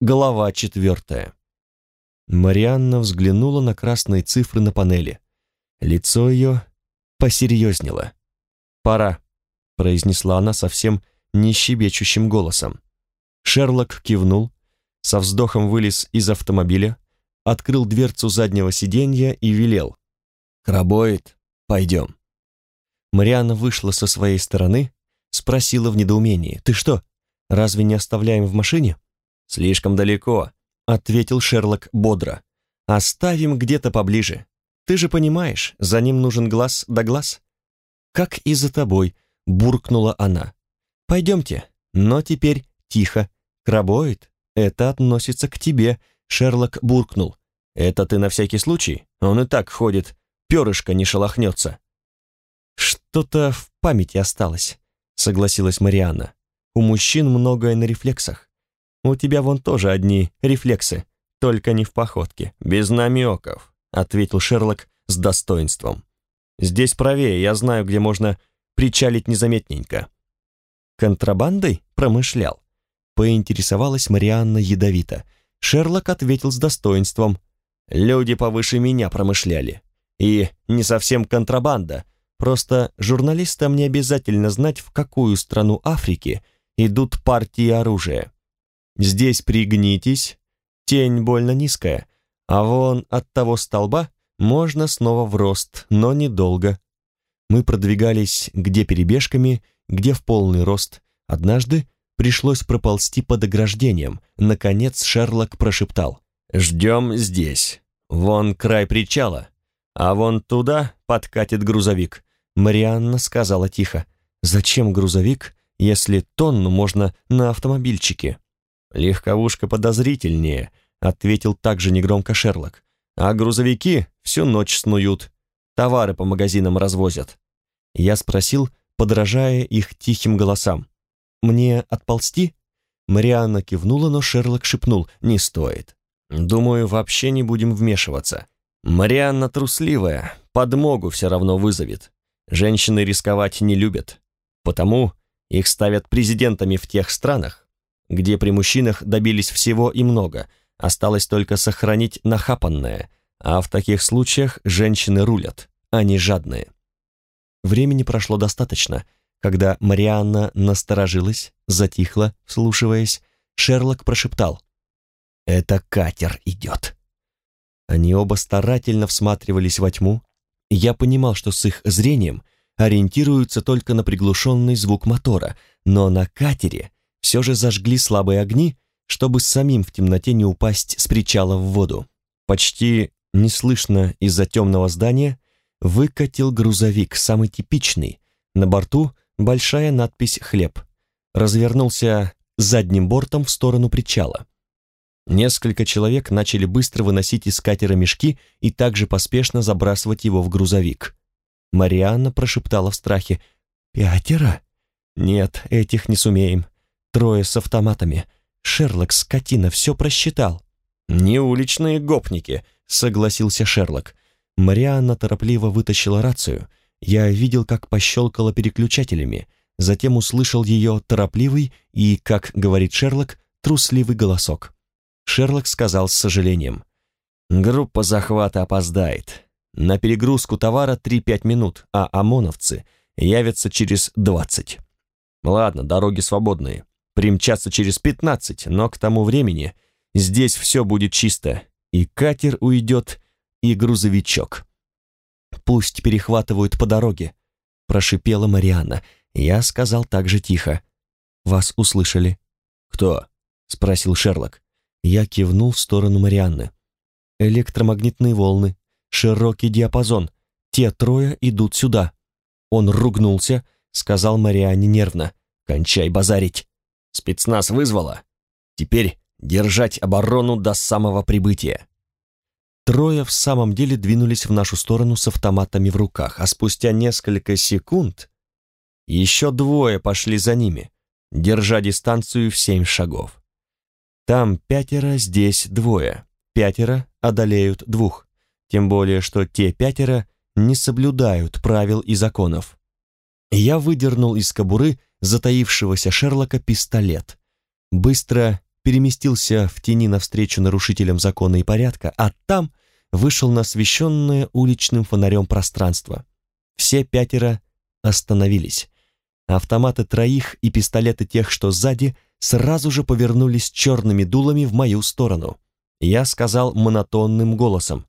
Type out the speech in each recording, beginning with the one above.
Глава четвертая. Марианна взглянула на красные цифры на панели. Лицо ее посерьезнело. «Пора», — произнесла она совсем не щебечущим голосом. Шерлок кивнул, со вздохом вылез из автомобиля, открыл дверцу заднего сиденья и велел. «Крабоид, пойдем». Марианна вышла со своей стороны, спросила в недоумении. «Ты что, разве не оставляем в машине?» «Слишком далеко», — ответил Шерлок бодро. «Оставим где-то поближе. Ты же понимаешь, за ним нужен глаз да глаз». «Как и за тобой», — буркнула она. «Пойдемте, но теперь тихо. Крабоид, это относится к тебе», — Шерлок буркнул. «Это ты на всякий случай? Он и так ходит, перышко не шелохнется». «Что-то в памяти осталось», — согласилась Марианна. «У мужчин многое на рефлексах. У тебя вон тоже одни рефлексы, только не в походке». «Без намеков», — ответил Шерлок с достоинством. «Здесь правее, я знаю, где можно причалить незаметненько». «Контрабандой промышлял?» — поинтересовалась Марианна ядовито. Шерлок ответил с достоинством. «Люди повыше меня промышляли. И не совсем контрабанда, Просто журналистам не обязательно знать, в какую страну Африки идут партии оружия. Здесь пригнитесь, тень больно низкая, а вон от того столба можно снова в рост, но недолго. Мы продвигались где перебежками, где в полный рост. Однажды пришлось проползти под ограждением. Наконец Шерлок прошептал. «Ждем здесь. Вон край причала, а вон туда подкатит грузовик. Марианна сказала тихо. «Зачем грузовик, если тонну можно на автомобильчике?» «Легковушка подозрительнее», — ответил также негромко Шерлок. «А грузовики всю ночь снуют, товары по магазинам развозят». Я спросил, подражая их тихим голосам. «Мне отползти?» Марианна кивнула, но Шерлок шепнул. «Не стоит. Думаю, вообще не будем вмешиваться. Марианна трусливая, подмогу все равно вызовет. Женщины рисковать не любят, потому их ставят президентами в тех странах, где при мужчинах добились всего и много, осталось только сохранить нахапанное, а в таких случаях женщины рулят, а не жадные. Времени прошло достаточно, когда Марианна насторожилась, затихла, вслушиваясь, Шерлок прошептал «Это катер идет». Они оба старательно всматривались во тьму, я понимал, что с их зрением ориентируются только на приглушенный звук мотора, но на катере все же зажгли слабые огни, чтобы самим в темноте не упасть с причала в воду. Почти неслышно из-за темного здания выкатил грузовик, самый типичный. На борту большая надпись «Хлеб». Развернулся задним бортом в сторону причала. Несколько человек начали быстро выносить из катера мешки и также поспешно забрасывать его в грузовик. Марианна прошептала в страхе. «Пятеро? Нет, этих не сумеем. Трое с автоматами. Шерлок, скотина, все просчитал». «Не уличные гопники», — согласился Шерлок. Марианна торопливо вытащила рацию. Я видел, как пощелкала переключателями. Затем услышал ее торопливый и, как говорит Шерлок, трусливый голосок. Шерлок сказал с сожалением. «Группа захвата опоздает. На перегрузку товара 3-5 минут, а ОМОНовцы явятся через 20. Ладно, дороги свободные. Примчатся через 15, но к тому времени здесь все будет чисто. И катер уйдет, и грузовичок. Пусть перехватывают по дороге», — прошипела Марианна. Я сказал так же тихо. «Вас услышали». «Кто?» — спросил Шерлок. Я кивнул в сторону Марианны. Электромагнитные волны, широкий диапазон. Те трое идут сюда. Он ругнулся, сказал Марианне нервно. «Кончай базарить!» Спецназ вызвала. Теперь держать оборону до самого прибытия. Трое в самом деле двинулись в нашу сторону с автоматами в руках, а спустя несколько секунд еще двое пошли за ними, держа дистанцию в семь шагов. Там пятеро, здесь двое. Пятеро одолеют двух. Тем более, что те пятеро не соблюдают правил и законов. Я выдернул из кобуры затаившегося Шерлока пистолет. Быстро переместился в тени навстречу нарушителям закона и порядка, а там вышел на освещенное уличным фонарем пространство. Все пятеро остановились. Автоматы троих и пистолеты тех, что сзади, сразу же повернулись черными дулами в мою сторону. Я сказал монотонным голосом.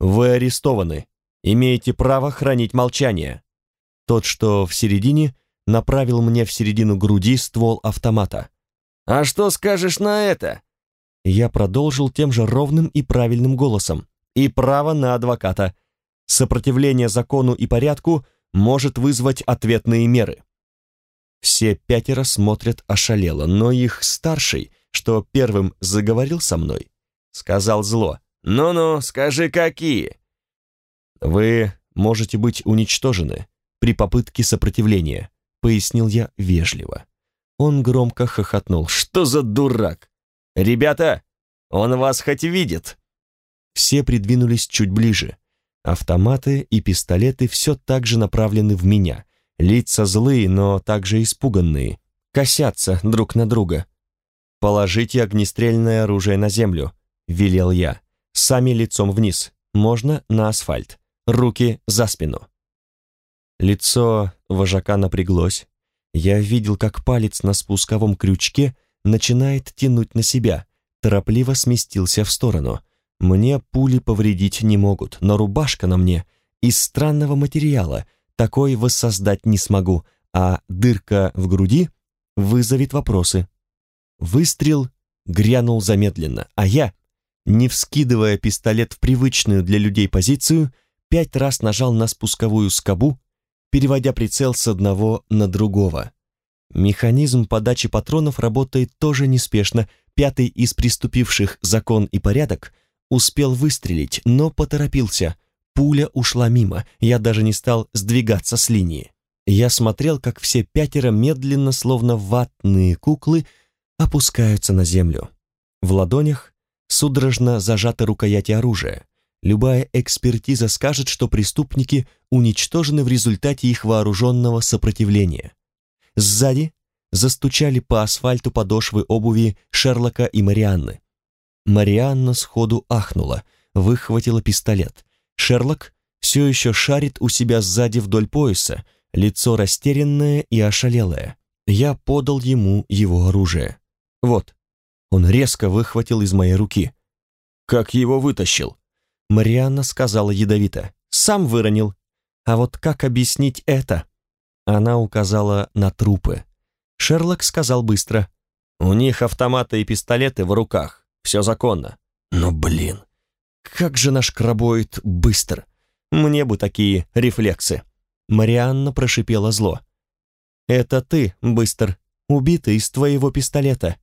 «Вы арестованы. Имеете право хранить молчание». Тот, что в середине, направил мне в середину груди ствол автомата. «А что скажешь на это?» Я продолжил тем же ровным и правильным голосом. «И право на адвоката. Сопротивление закону и порядку может вызвать ответные меры». Все пятеро смотрят ошалело, но их старший, что первым заговорил со мной, сказал зло. «Ну-ну, скажи, какие?» «Вы можете быть уничтожены при попытке сопротивления», пояснил я вежливо. Он громко хохотнул. «Что за дурак? Ребята, он вас хоть видит?» Все придвинулись чуть ближе. Автоматы и пистолеты все так же направлены в меня. Лица злые, но также испуганные. Косятся друг на друга. «Положите огнестрельное оружие на землю», — велел я. «Сами лицом вниз. Можно на асфальт. Руки за спину». Лицо вожака напряглось. Я видел, как палец на спусковом крючке начинает тянуть на себя, торопливо сместился в сторону. Мне пули повредить не могут, но рубашка на мне из странного материала, такой воссоздать не смогу, а дырка в груди вызовет вопросы. Выстрел грянул замедленно, а я, не вскидывая пистолет в привычную для людей позицию, пять раз нажал на спусковую скобу, переводя прицел с одного на другого. Механизм подачи патронов работает тоже неспешно. Пятый из приступивших закон и порядок успел выстрелить, но поторопился. Пуля ушла мимо, я даже не стал сдвигаться с линии. Я смотрел, как все пятеро медленно, словно ватные куклы, опускаются на землю. В ладонях судорожно зажаты рукояти оружия. Любая экспертиза скажет, что преступники уничтожены в результате их вооруженного сопротивления. Сзади застучали по асфальту подошвы обуви Шерлока и Марианны. Марианна сходу ахнула, выхватила пистолет. Шерлок все еще шарит у себя сзади вдоль пояса, лицо растерянное и ошалелое. Я подал ему его оружие. Вот. Он резко выхватил из моей руки. Как его вытащил? Марианна сказала ядовито. «Сам выронил. А вот как объяснить это?» Она указала на трупы. Шерлок сказал быстро. «У них автоматы и пистолеты в руках. Все законно». «Но, блин, как же наш крабоид быстр! Мне бы такие рефлексы!» Марианна прошипела зло. «Это ты, быстр, убитый из твоего пистолета.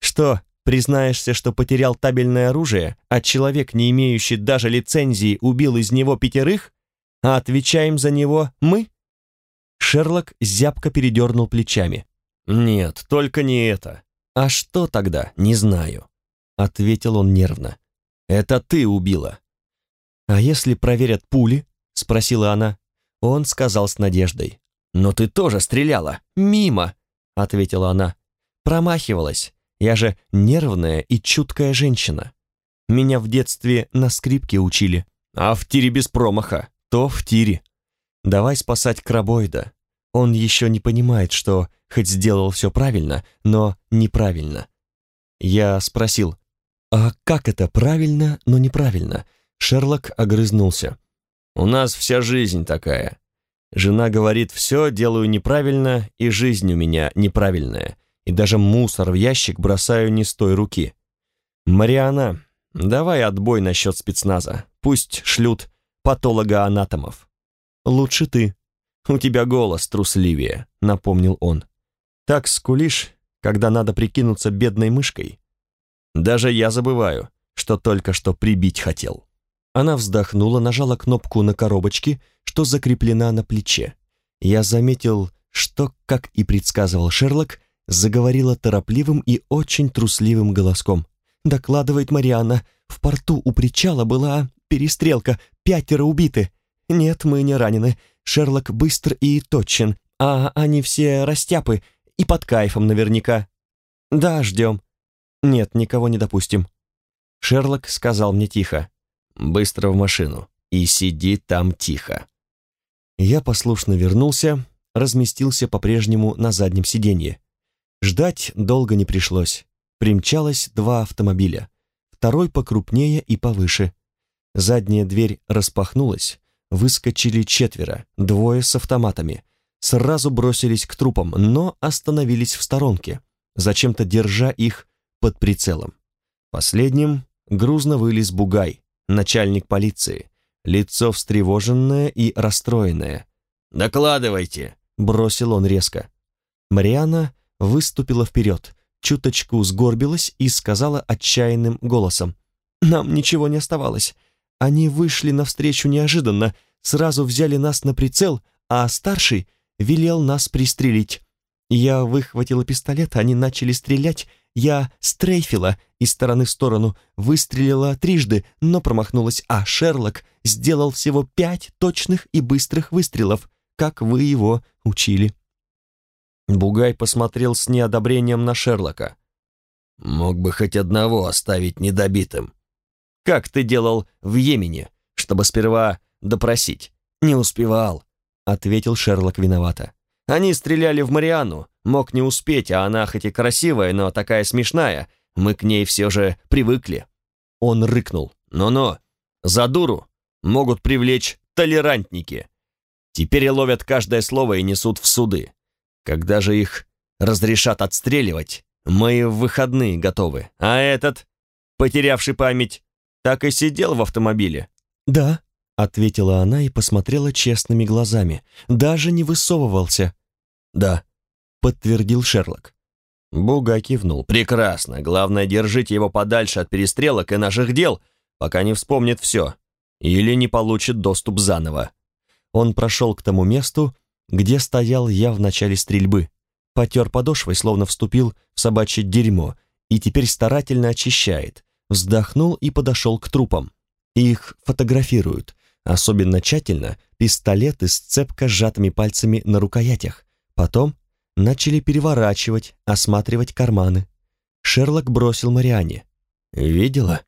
Что, Признаешься, что потерял табельное оружие, а человек, не имеющий даже лицензии, убил из него пятерых? А отвечаем за него мы?» Шерлок зябко передернул плечами. «Нет, только не это». «А что тогда? Не знаю», — ответил он нервно. «Это ты убила». «А если проверят пули?» — спросила она. Он сказал с надеждой. «Но ты тоже стреляла». «Мимо», — ответила она. «Промахивалась. Я же нервная и чуткая женщина. Меня в детстве на скрипке учили. А в тире без промаха. То в тире. Давай спасать крабоида. Он еще не понимает, что хоть сделал все правильно, но неправильно. Я спросил, а как это правильно, но неправильно? Шерлок огрызнулся. У нас вся жизнь такая. Жена говорит, все делаю неправильно, и жизнь у меня неправильная и даже мусор в ящик бросаю не с той руки. Мариана, давай отбой насчет спецназа. Пусть шлют патолога-анатомов. Лучше ты. У тебя голос трусливее, напомнил он. Так скулишь, когда надо прикинуться бедной мышкой. Даже я забываю, что только что прибить хотел. Она вздохнула, нажала кнопку на коробочке, что закреплена на плече. Я заметил, что, как и предсказывал Шерлок, заговорила торопливым и очень трусливым голоском. «Докладывает Марианна, в порту у причала была перестрелка, пятеро убиты. Нет, мы не ранены. Шерлок быстр и точен, а они все растяпы и под кайфом наверняка. Да, ждем. Нет, никого не допустим. Шерлок сказал мне тихо. Быстро в машину и сиди там тихо. Я послушно вернулся, разместился по-прежнему на заднем сиденье. Ждать долго не пришлось. Примчалось два автомобиля. Второй покрупнее и повыше. Задняя дверь распахнулась, выскочили четверо, двое с автоматами. Сразу бросились к трупам, но остановились в сторонке, зачем-то держа их под прицелом. Последним грузно вылез Бугай, начальник полиции, лицо встревоженное и расстроенное. «Докладывайте!» — бросил он резко. Мариана выступила вперед, чуточку сгорбилась и сказала отчаянным голосом. «Нам ничего не оставалось. Они вышли навстречу неожиданно, сразу взяли нас на прицел, а старший велел нас пристрелить. Я выхватила пистолет, они начали стрелять, я стрейфила из стороны в сторону, выстрелила трижды, но промахнулась, а Шерлок сделал всего пять точных и быстрых выстрелов, как вы его учили. Бугай посмотрел с неодобрением на Шерлока. «Мог бы хоть одного оставить недобитым». «Как ты делал в Йемене, чтобы сперва допросить?» «Не успевал», — ответил Шерлок виновато. «Они стреляли в Марианну, мог не успеть, а она хоть и красивая, но такая смешная, мы к ней все же привыкли». Он рыкнул. «Ну-ну, за дуру могут привлечь толерантники. Теперь ловят каждое слово и несут в суды. Когда же их разрешат отстреливать, мы в выходные готовы. А этот, потерявший память, так и сидел в автомобиле. Да, ответила она и посмотрела честными глазами. Даже не высовывался. Да, подтвердил Шерлок. Буга кивнул. «Прекрасно. Главное, держите его подальше от перестрелок и наших дел, пока не вспомнит все. Или не получит доступ заново». Он прошел к тому месту, где стоял я в начале стрельбы, потер подошвой, словно вступил в собачье дерьмо, и теперь старательно очищает, вздохнул и подошел к трупам. Их фотографируют, особенно тщательно, пистолеты с цепко сжатыми пальцами на рукоятях. Потом начали переворачивать, осматривать карманы. Шерлок бросил Мариане. «Видела?»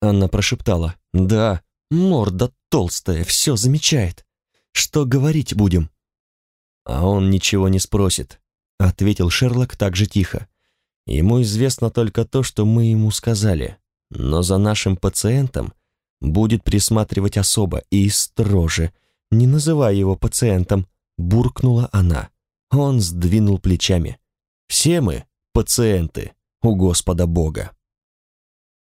Она прошептала. «Да, морда толстая, все замечает. Что говорить будем?» «А он ничего не спросит», — ответил Шерлок так же тихо. «Ему известно только то, что мы ему сказали, но за нашим пациентом будет присматривать особо и строже. Не называй его пациентом», — буркнула она. Он сдвинул плечами. «Все мы пациенты у Господа Бога».